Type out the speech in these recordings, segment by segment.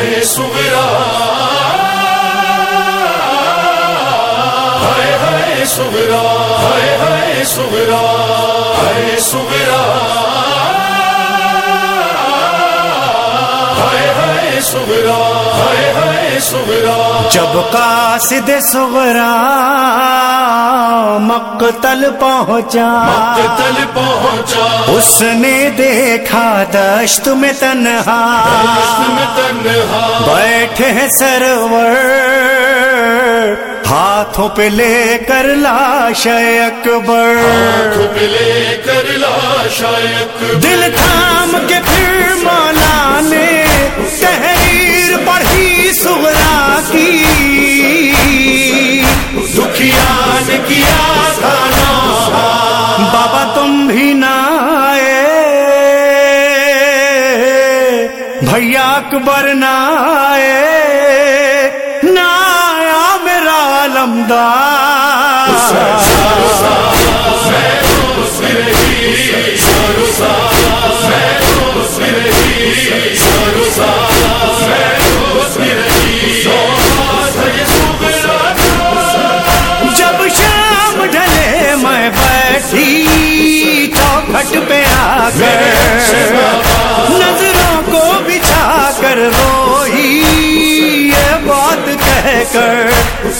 ہے سغرا ہے ہے سغرا ہے ہے سغرا ہے سغرا ہے ہے سغرا ہے ہے سغرا جب قاصد سغرا مقتل پہنچا۔ مقتل پہنچا۔ اس نے دیکھا دشت میں تنہا۔ بیٹھے سرور۔ ہاتھوں پہ لے کر لاش اکبر۔ لے کر لاش اکبر۔ دل تھام کے پھر بھیا اکبر نہ آئے نہ آیا میرا علمدار روئی یہ بات کہہ کر۔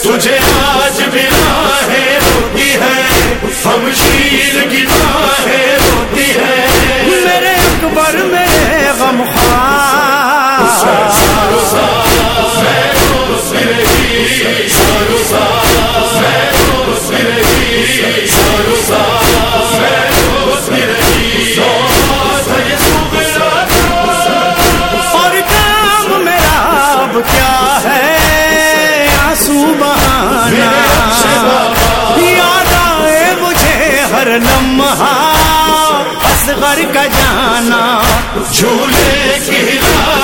تجھے آج بھی راہیں روتی ہے۔ ہم شیر کی راہیں روتی ہے۔ میرے اکبر میرے غم خواہ۔ ہر لمحہ اصغر کا جانا۔ جھولے کھلا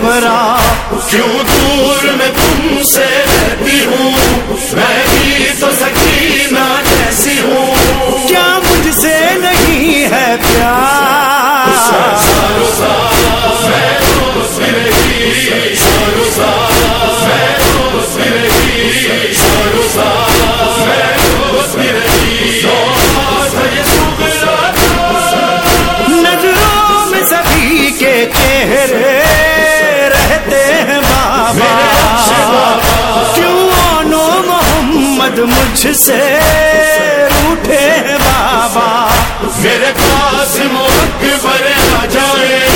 گھبرا کیوں دور میں تم سے رہتی ہوں؟ میں محمد مجھ سے روٹے بابا۔ میرے پاس اکبر آ جائے۔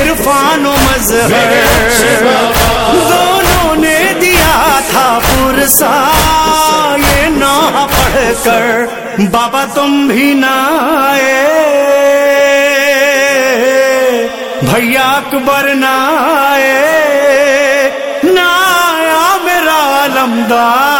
عرفان و مظہر۔ دونوں نے دیا تھا پرسا۔ یہ نہ پڑھ کر بابا تم بھی نہ آئے۔ بھیا اکبر نہ آئے۔ نہ آیا میرا لمدار